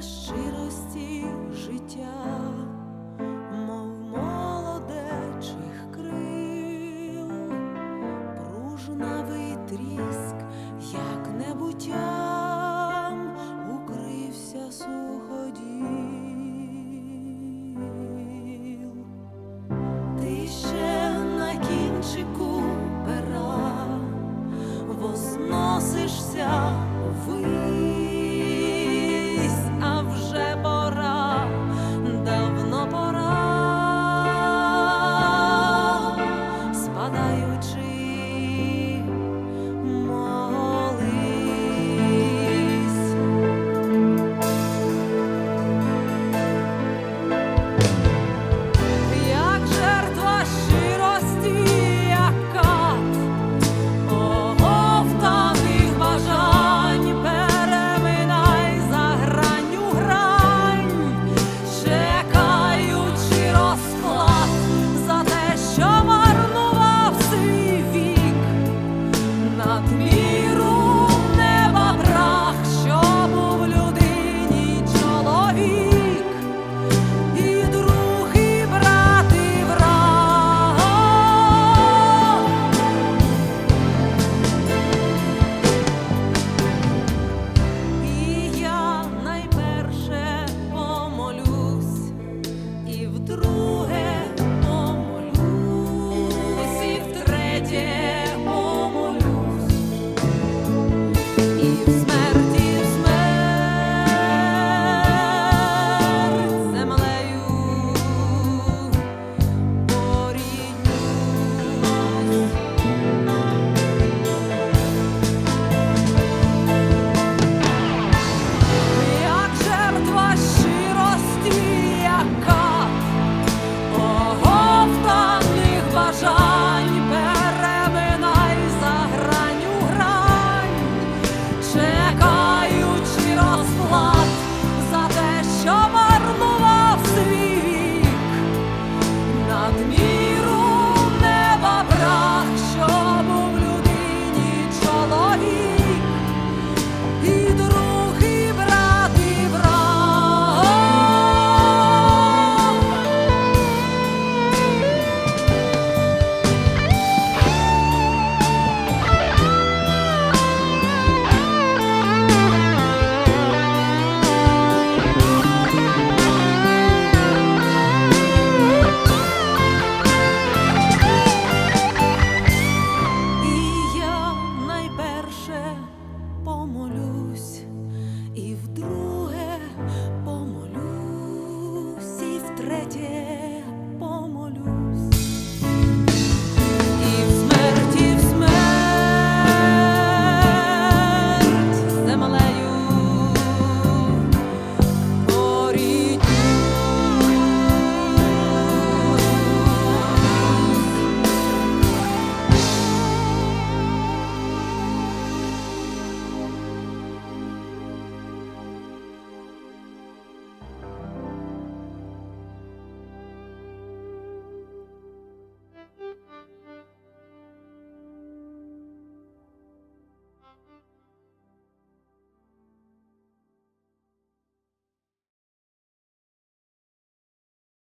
та щирості життя, мов молодечих крил, пружнавий тріск, як небуттям укрився суходіл. Ти ще на кінчику пера возносишся ви.